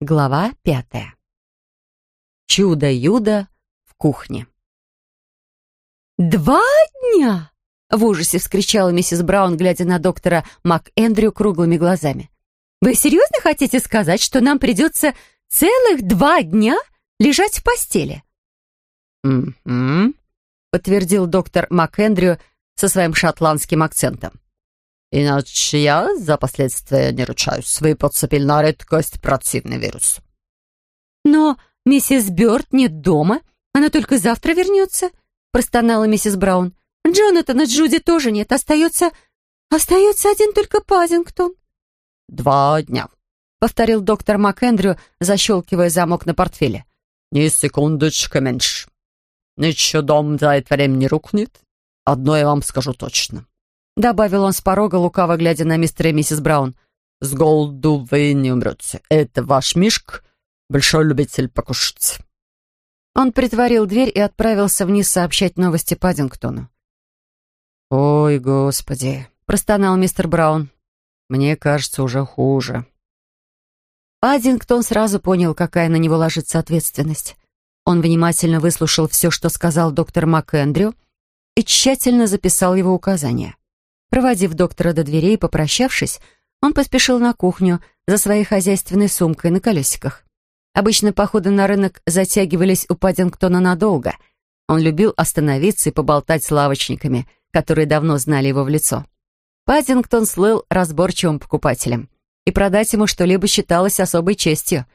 Глава пятая. Чудо-юдо в кухне. «Два дня!» — в ужасе вскричала миссис Браун, глядя на доктора МакЭндрю круглыми глазами. «Вы серьезно хотите сказать, что нам придется целых два дня лежать в постели?» «М-м-м», подтвердил доктор МакЭндрю со своим шотландским акцентом. Иначе я за последствия не ручаюсь. Вы подцепили на редкость противный вирус. Но миссис Бёрд нет дома. Она только завтра вернется, простонала миссис Браун. Джонатана Джуди тоже нет. Остается... Остается один только Пазингтон. Два дня, повторил доктор МакЭндрю, защелкивая замок на портфеле. Ни секундочка меньше. Ничего дом за это время не рухнет. Одно я вам скажу точно. Добавил он с порога, лукаво глядя на мистера и миссис Браун. «С голоду вы не умрете. Это ваш Мишк, большой любитель покушать». Он притворил дверь и отправился вниз сообщать новости Паддингтону. «Ой, господи!» — простонал мистер Браун. «Мне кажется, уже хуже». Паддингтон сразу понял, какая на него ложится ответственность. Он внимательно выслушал все, что сказал доктор МакЭндрю, и тщательно записал его указания. Проводив доктора до дверей и попрощавшись, он поспешил на кухню за своей хозяйственной сумкой на колесиках. Обычно походы на рынок затягивались у Паддингтона надолго. Он любил остановиться и поболтать с лавочниками, которые давно знали его в лицо. Паддингтон слыл разборчивым покупателем, и продать ему что-либо считалось особой честью.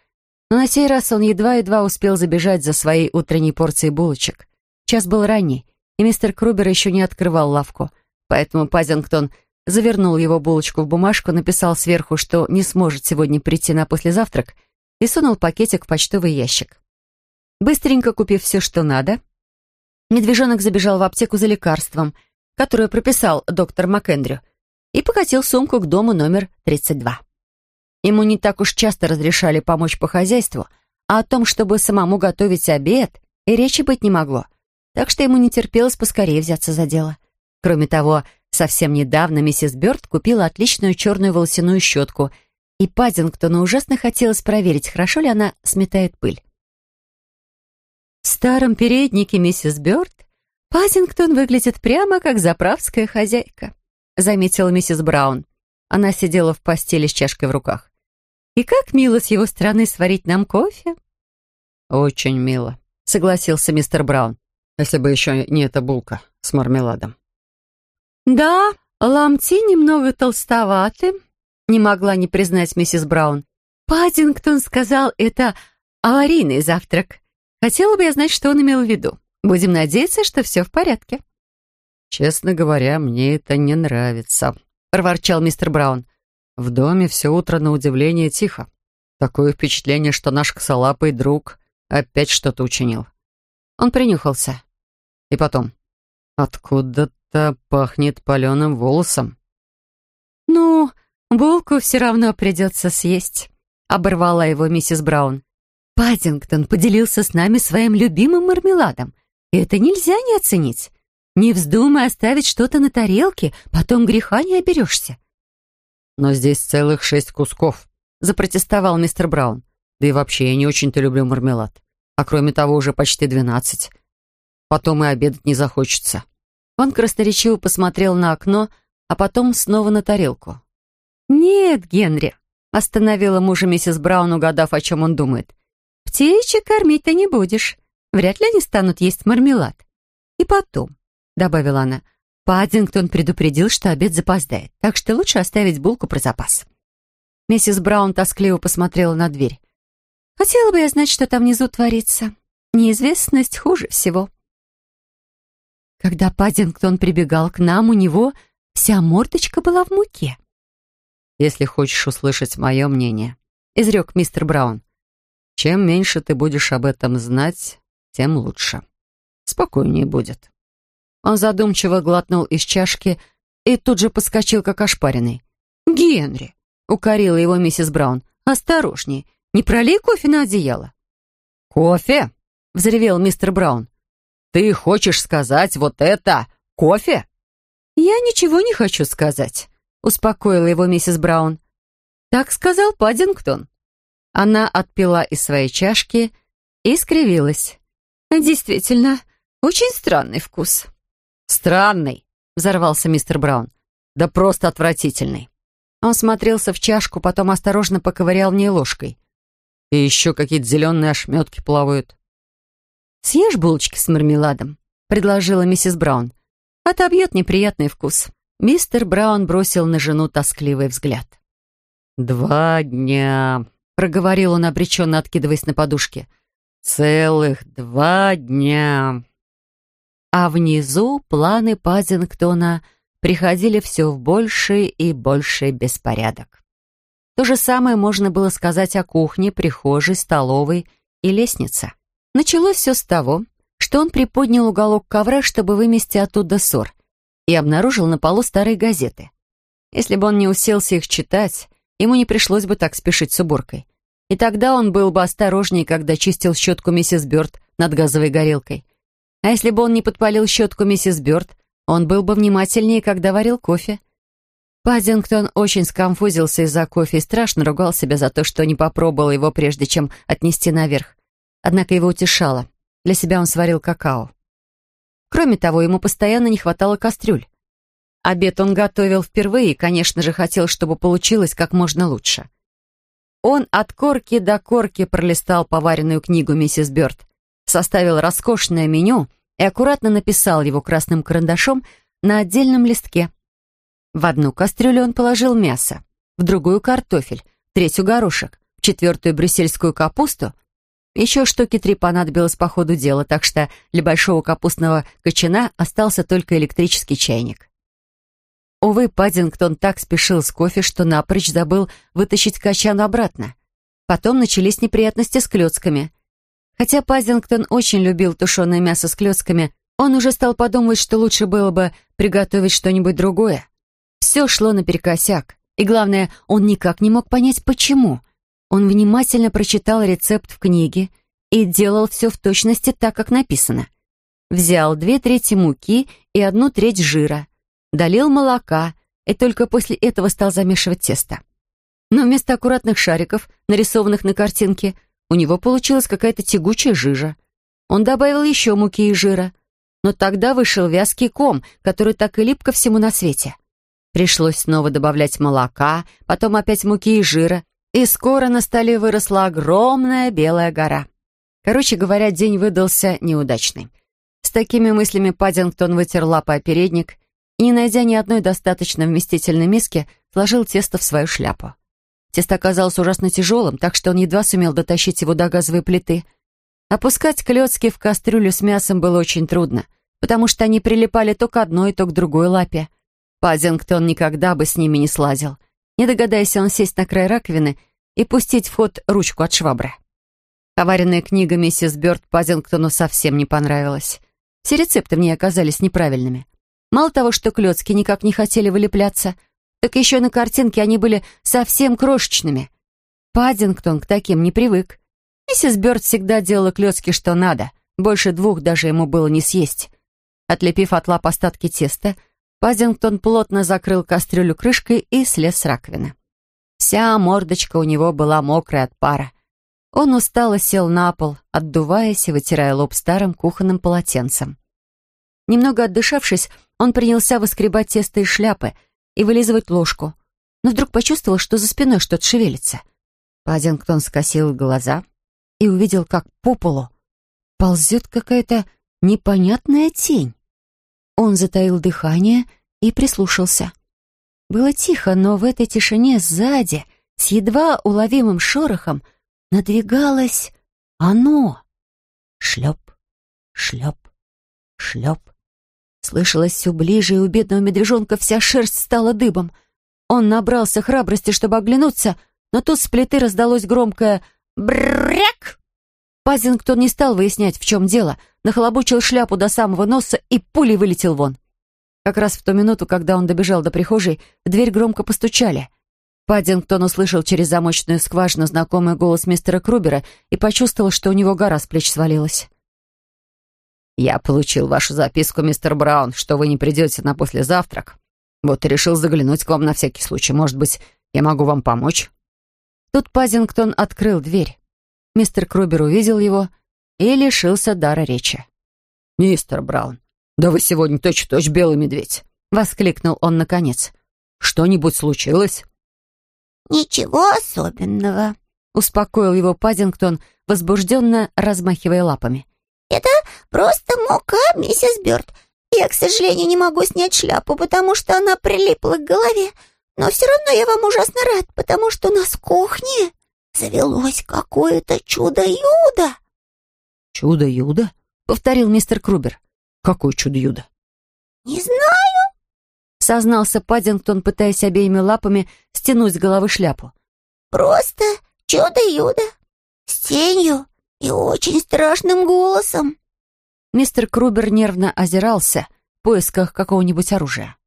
Но на сей раз он едва-едва успел забежать за своей утренней порцией булочек. Час был ранний, и мистер Крубер еще не открывал лавку — Поэтому Пазингтон завернул его булочку в бумажку, написал сверху, что не сможет сегодня прийти на послезавтрак, и сунул пакетик в почтовый ящик. Быстренько купив все, что надо, медвежонок забежал в аптеку за лекарством, которое прописал доктор МакЭндрю, и покатил сумку к дому номер 32. Ему не так уж часто разрешали помочь по хозяйству, а о том, чтобы самому готовить обед, и речи быть не могло, так что ему не терпелось поскорее взяться за дело. Кроме того, совсем недавно миссис Бёрд купила отличную черную волосяную щетку, и Паддингтону ужасно хотелось проверить, хорошо ли она сметает пыль. В старом переднике миссис Бёрд Пазингтон выглядит прямо как заправская хозяйка, заметила миссис Браун. Она сидела в постели с чашкой в руках. И как мило с его стороны сварить нам кофе. Очень мило, согласился мистер Браун. Если бы еще не эта булка с мармеладом. «Да, ломти немного толстоваты», — не могла не признать миссис Браун. «Паддингтон сказал, это аварийный завтрак. Хотела бы я знать, что он имел в виду. Будем надеяться, что все в порядке». «Честно говоря, мне это не нравится», — проворчал мистер Браун. «В доме все утро на удивление тихо. Такое впечатление, что наш косолапый друг опять что-то учинил». Он принюхался. И потом, откуда это пахнет паленым волосом». «Ну, булку все равно придется съесть», — оборвала его миссис Браун. «Паддингтон поделился с нами своим любимым мармеладом, и это нельзя не оценить. Не вздумай оставить что-то на тарелке, потом греха не оберешься». «Но здесь целых шесть кусков», — запротестовал мистер Браун. «Да и вообще, я не очень-то люблю мармелад. А кроме того, уже почти двенадцать. Потом и обедать не захочется». Он красноречиво посмотрел на окно, а потом снова на тарелку. «Нет, Генри», — остановила мужа миссис Браун, угадав, о чем он думает. «Птичек кормить ты не будешь. Вряд ли они станут есть мармелад. И потом», — добавила она, — «Паддингтон предупредил, что обед запоздает, так что лучше оставить булку про запас». Миссис Браун тоскливо посмотрела на дверь. «Хотела бы я знать, что там внизу творится. Неизвестность хуже всего». Когда Паддингтон прибегал к нам, у него вся мордочка была в муке. «Если хочешь услышать мое мнение», — изрек мистер Браун, «чем меньше ты будешь об этом знать, тем лучше. Спокойнее будет». Он задумчиво глотнул из чашки и тут же подскочил, как ошпаренный. «Генри!» — укорила его миссис Браун. «Осторожней, не пролей кофе на одеяло». «Кофе?» — взревел мистер Браун. «Ты хочешь сказать вот это кофе?» «Я ничего не хочу сказать», — успокоила его миссис Браун. «Так сказал Паддингтон». Она отпила из своей чашки и скривилась. «Действительно, очень странный вкус». «Странный», — взорвался мистер Браун. «Да просто отвратительный». Он смотрелся в чашку, потом осторожно поковырял в ней ложкой. «И еще какие-то зеленые ошметки плавают». «Съешь булочки с мармеладом», — предложила миссис Браун. «Отобьет неприятный вкус». Мистер Браун бросил на жену тоскливый взгляд. «Два дня», — проговорил он, обреченно откидываясь на подушке. «Целых два дня». А внизу планы Пазингтона приходили все в больший и больший беспорядок. То же самое можно было сказать о кухне, прихожей, столовой и лестнице. Началось все с того, что он приподнял уголок ковра, чтобы вымести оттуда ссор, и обнаружил на полу старые газеты. Если бы он не уселся их читать, ему не пришлось бы так спешить с уборкой. И тогда он был бы осторожнее, когда чистил щетку миссис Бёрд над газовой горелкой. А если бы он не подпалил щетку миссис Бёрд, он был бы внимательнее, когда варил кофе. Паддингтон очень сконфузился из-за кофе и страшно ругал себя за то, что не попробовал его, прежде чем отнести наверх. Однако его утешало. Для себя он сварил какао. Кроме того, ему постоянно не хватало кастрюль. Обед он готовил впервые и, конечно же, хотел, чтобы получилось как можно лучше. Он от корки до корки пролистал поваренную книгу миссис Бёрд, составил роскошное меню и аккуратно написал его красным карандашом на отдельном листке. В одну кастрюлю он положил мясо, в другую — картофель, в третью — горошек, в четвертую — брюссельскую капусту, еще штуки три понадобилось по ходу дела, так что для большого капустного кочана остался только электрический чайник. Увы, Паддингтон так спешил с кофе, что напрочь забыл вытащить качан обратно. Потом начались неприятности с клетками. Хотя Паддингтон очень любил тушеное мясо с клетками, он уже стал подумать, что лучше было бы приготовить что-нибудь другое. Все шло наперекосяк. И главное, он никак не мог понять, почему — он внимательно прочитал рецепт в книге и делал все в точности так, как написано. Взял две трети муки и одну треть жира, долил молока и только после этого стал замешивать тесто. Но вместо аккуратных шариков, нарисованных на картинке, у него получилась какая-то тягучая жижа. Он добавил еще муки и жира, но тогда вышел вязкий ком, который так и лип ко всему на свете. Пришлось снова добавлять молока, потом опять муки и жира, и скоро на столе выросла огромная белая гора. Короче говоря, день выдался неудачный. С такими мыслями Паддингтон вытер лапой о передник и, не найдя ни одной достаточно вместительной миски, сложил тесто в свою шляпу. Тесто оказалось ужасно тяжелым, так что он едва сумел дотащить его до газовой плиты. Опускать клетки в кастрюлю с мясом было очень трудно, потому что они прилипали то к одной, то к другой лапе. Паддингтон никогда бы с ними не слазил — не догадайся он сесть на край раковины и пустить в ход ручку от швабры. Поваренная книга миссис Бёрд Пазингтону совсем не понравилась. Все рецепты в ней оказались неправильными. Мало того, что клетки никак не хотели вылепляться, так еще на картинке они были совсем крошечными. Паддингтон к таким не привык. Миссис Бёрд всегда делала клетки что надо, больше двух даже ему было не съесть. Отлепив от лап остатки теста, Пазингтон плотно закрыл кастрюлю крышкой и слез с раковины. Вся мордочка у него была мокрая от пара. Он устало сел на пол, отдуваясь и вытирая лоб старым кухонным полотенцем. Немного отдышавшись, он принялся выскребать тесто из шляпы и вылизывать ложку, но вдруг почувствовал, что за спиной что-то шевелится. Паддингтон скосил глаза и увидел, как по полу ползет какая-то непонятная тень. Он затаил дыхание и прислушался. Было тихо, но в этой тишине сзади, с едва уловимым шорохом, надвигалось оно. Шлеп, шлеп, шлеп. Слышалось все ближе, и у бедного медвежонка вся шерсть стала дыбом. Он набрался храбрости, чтобы оглянуться, но тут с плиты раздалось громкое «бррряк». Пазингтон не стал выяснять, в чем дело, нахлобучил шляпу до самого носа и пулей вылетел вон. Как раз в ту минуту, когда он добежал до прихожей, в дверь громко постучали. Паддингтон услышал через замочную скважину знакомый голос мистера Крубера и почувствовал, что у него гора с плеч свалилась. «Я получил вашу записку, мистер Браун, что вы не придете на послезавтрак. Вот и решил заглянуть к вам на всякий случай. Может быть, я могу вам помочь?» Тут Пазингтон открыл дверь. Мистер Крубер увидел его и лишился дара речи. «Мистер Браун, да вы сегодня точь-в-точь -точь белый медведь!» — воскликнул он наконец. «Что-нибудь случилось?» «Ничего особенного», — успокоил его Паддингтон, возбужденно размахивая лапами. «Это просто мука, миссис Бёрд. Я, к сожалению, не могу снять шляпу, потому что она прилипла к голове. Но все равно я вам ужасно рад, потому что у нас в кухне завелось какое-то чудо-юдо». «Чудо-юдо?» — повторил мистер Крубер. «Какое чудо-юдо?» «Не знаю», — сознался Паддингтон, пытаясь обеими лапами стянуть с головы шляпу. «Просто чудо-юдо с тенью и очень страшным голосом». Мистер Крубер нервно озирался в поисках какого-нибудь оружия.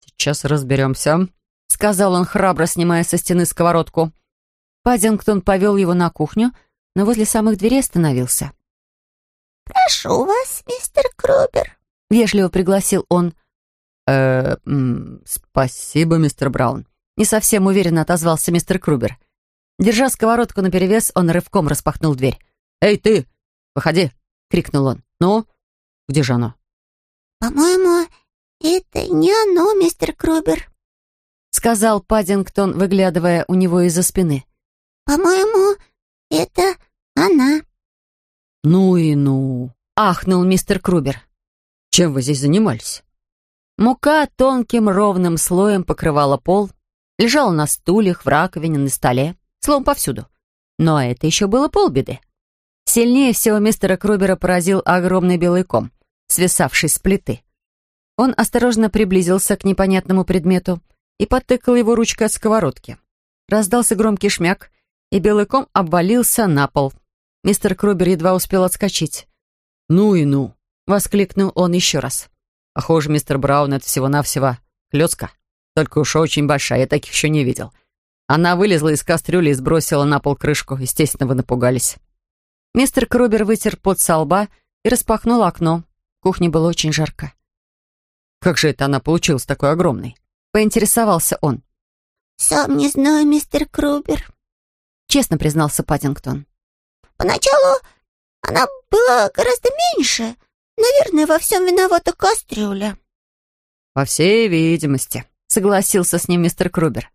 «Сейчас разберемся», — сказал он, храбро снимая со стены сковородку. Паддингтон повел его на кухню, но возле самых дверей остановился. «Прошу вас, мистер Крубер», — вежливо пригласил он. «Э, спасибо, мистер Браун», — не совсем уверенно отозвался мистер Крубер. Держа сковородку наперевес, он рывком распахнул дверь. «Эй, ты! Выходи!» — крикнул он. «Ну, где же оно?» «По-моему, это не оно, мистер Крубер», — сказал Паддингтон, выглядывая у него из-за спины. «По-моему, это она». «Ну и ну!» — ахнул мистер Крубер. «Чем вы здесь занимались?» Мука тонким ровным слоем покрывала пол, лежала на стульях, в раковине, на столе, словом, повсюду. Но это еще было полбеды. Сильнее всего мистера Крубера поразил огромный белый ком, свисавший с плиты. Он осторожно приблизился к непонятному предмету и потыкал его ручкой от сковородки. Раздался громкий шмяк, и белый ком обвалился на пол. Мистер Крубер едва успел отскочить. «Ну и ну!» — воскликнул он еще раз. «Похоже, мистер Браун, это всего-навсего клетка. Только уж очень большая, я таких еще не видел. Она вылезла из кастрюли и сбросила на пол крышку. Естественно, вы напугались». Мистер Крубер вытер пот со лба и распахнул окно. В кухне было очень жарко. «Как же это она получилась такой огромной?» — поинтересовался он. «Сам не знаю, мистер Крубер», — честно признался Паддингтон. «Поначалу она была гораздо меньше. Наверное, во всем виновата кастрюля». «По всей видимости», — согласился с ним мистер Крубер.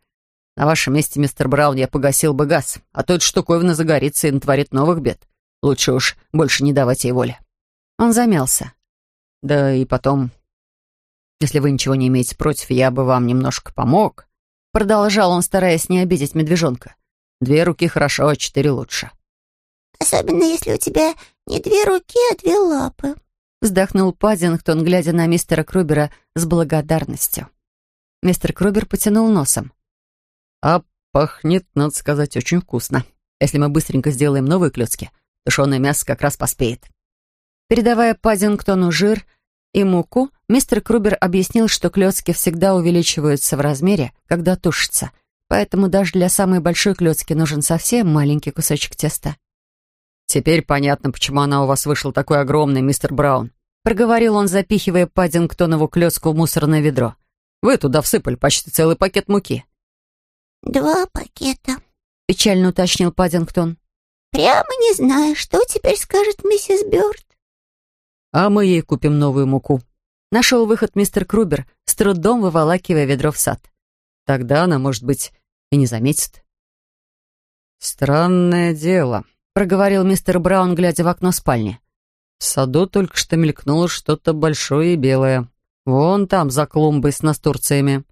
«На вашем месте, мистер Браун, я погасил бы газ, а то эта штуковина загорится и натворит новых бед. Лучше уж больше не давать ей воли». Он замялся. «Да и потом, если вы ничего не имеете против, я бы вам немножко помог», продолжал он, стараясь не обидеть медвежонка. «Две руки хорошо, а четыре лучше». «Особенно, если у тебя не две руки, а две лапы», вздохнул Паддингтон, глядя на мистера Крубера с благодарностью. Мистер Крубер потянул носом. «А пахнет, надо сказать, очень вкусно. Если мы быстренько сделаем новые клетки, Тушеное мясо как раз поспеет. Передавая Паддингтону жир и муку, мистер Крубер объяснил, что клетки всегда увеличиваются в размере, когда тушатся, поэтому даже для самой большой клетки нужен совсем маленький кусочек теста. «Теперь понятно, почему она у вас вышла такой огромной, мистер Браун», проговорил он, запихивая Паддингтонову клетку в мусорное ведро. «Вы туда всыпали почти целый пакет муки». «Два пакета», — печально уточнил Паддингтон. Прямо не знаю, что теперь скажет миссис Бёрд. А мы ей купим новую муку. Нашел выход мистер Крубер, с трудом выволакивая ведро в сад. Тогда она, может быть, и не заметит. Странное дело, проговорил мистер Браун, глядя в окно спальни. В саду только что мелькнуло что-то большое и белое. Вон там, за клумбой с настурциями.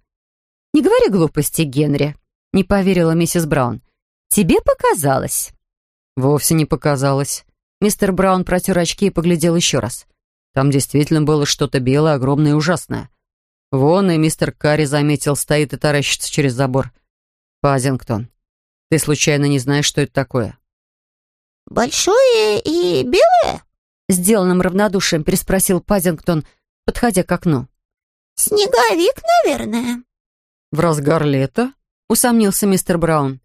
«Не говори глупости, Генри», — не поверила миссис Браун. «Тебе показалось». Вовсе не показалось. Мистер Браун протер очки и поглядел еще раз. Там действительно было что-то белое, огромное и ужасное. Вон и мистер Карри заметил, стоит и таращится через забор. Пазингтон, ты случайно не знаешь, что это такое? «Большое и белое?» Сделанным равнодушием переспросил Пазингтон, подходя к окну. «Снеговик, наверное». «В разгар лета?» — усомнился мистер Браун.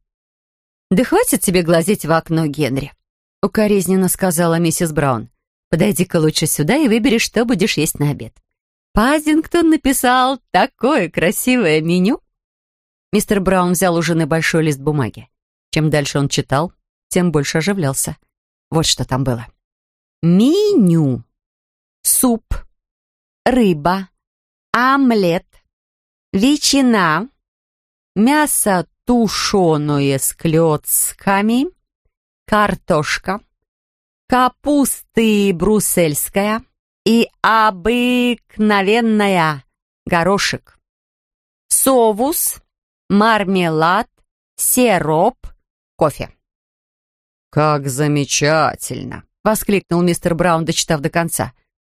«Да хватит тебе глазеть в окно, Генри», — укоризненно сказала миссис Браун. «Подойди-ка лучше сюда и выбери, что будешь есть на обед. Пазингтон написал такое красивое меню». Мистер Браун взял у жены большой лист бумаги. Чем дальше он читал, тем больше оживлялся. Вот что там было. Меню. Суп. Рыба. Омлет. Ветчина. Мясо тушеное с клетками. Картошка. Капусты брюссельская. И обыкновенная горошек. Соус. Мармелад. Сироп. Кофе. «Как замечательно!» — воскликнул мистер Браун, дочитав до конца.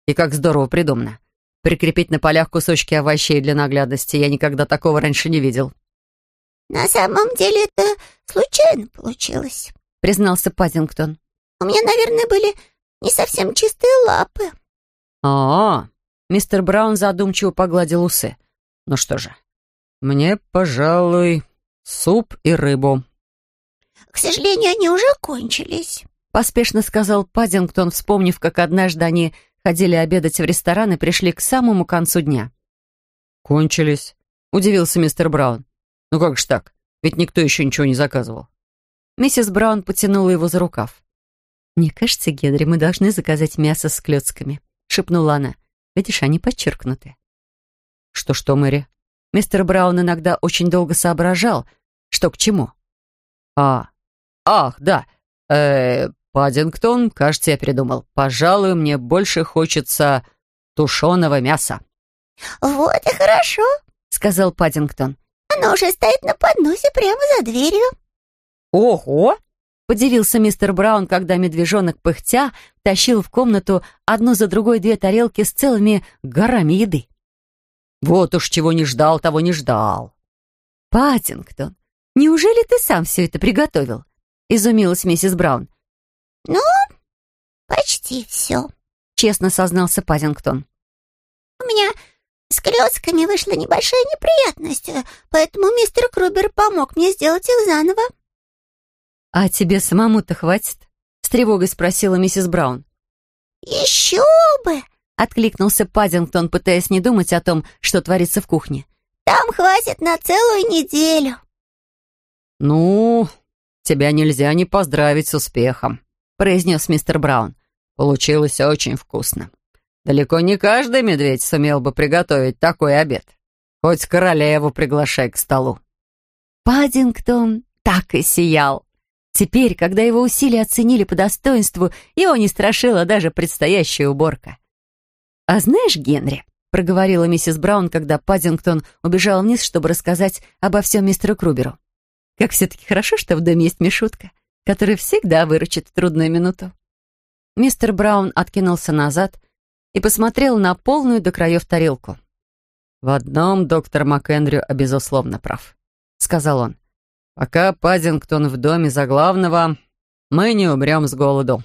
«И как здорово придумано. Прикрепить на полях кусочки овощей для наглядности. Я никогда такого раньше не видел». «На самом деле это случайно получилось», — признался Паддингтон. «У меня, наверное, были не совсем чистые лапы». «А-а!» — мистер Браун задумчиво погладил усы. «Ну что же, мне, пожалуй, суп и рыбу». «К сожалению, они уже кончились», — поспешно сказал Паддингтон, вспомнив, как однажды они ходили обедать в ресторан и пришли к самому концу дня. «Кончились?» — удивился мистер Браун. «Ну как же так? Ведь никто еще ничего не заказывал». Миссис Браун потянула его за рукав. «Мне кажется, Генри, мы должны заказать мясо с клетками», — шепнула она. «Видишь, они подчеркнуты». «Что-что, Мэри?» Мистер Браун иногда очень долго соображал, что к чему. «А, «Ах, да. Э, Паддингтон, кажется, я передумал. Пожалуй, мне больше хочется тушеного мяса». «Вот и хорошо», — сказал Паддингтон. «Оно уже стоит на подносе прямо за дверью». «Ого!» — подивился мистер Браун, когда медвежонок пыхтя тащил в комнату одну за другой две тарелки с целыми горами еды. «Вот уж чего не ждал, того не ждал». «Паддингтон, неужели ты сам все это приготовил?» — изумилась миссис Браун. «Ну, почти все», — честно сознался Пазингтон. «У меня с клетками вышла небольшая неприятность, поэтому мистер Крубер помог мне сделать их заново». «А тебе самому-то хватит?» — с тревогой спросила миссис Браун. «Еще бы!» — откликнулся Паддингтон, пытаясь не думать о том, что творится в кухне. «Там хватит на целую неделю». «Ну, тебя нельзя не поздравить с успехом», — произнес мистер Браун. «Получилось очень вкусно. Далеко не каждый медведь сумел бы приготовить такой обед. Хоть королеву приглашай к столу». Паддингтон так и сиял. Теперь, когда его усилия оценили по достоинству, его не страшила даже предстоящая уборка. «А знаешь, Генри», — проговорила миссис Браун, когда Паддингтон убежал вниз, чтобы рассказать обо всем мистеру Круберу, как все-таки хорошо, что в доме есть Мишутка, который всегда выручит в трудную минуту. Мистер Браун откинулся назад и посмотрел на полную до краев тарелку. «В одном доктор МакЭндрю безусловно прав», — сказал он. «Пока Паддингтон в доме за главного, мы не умрем с голоду».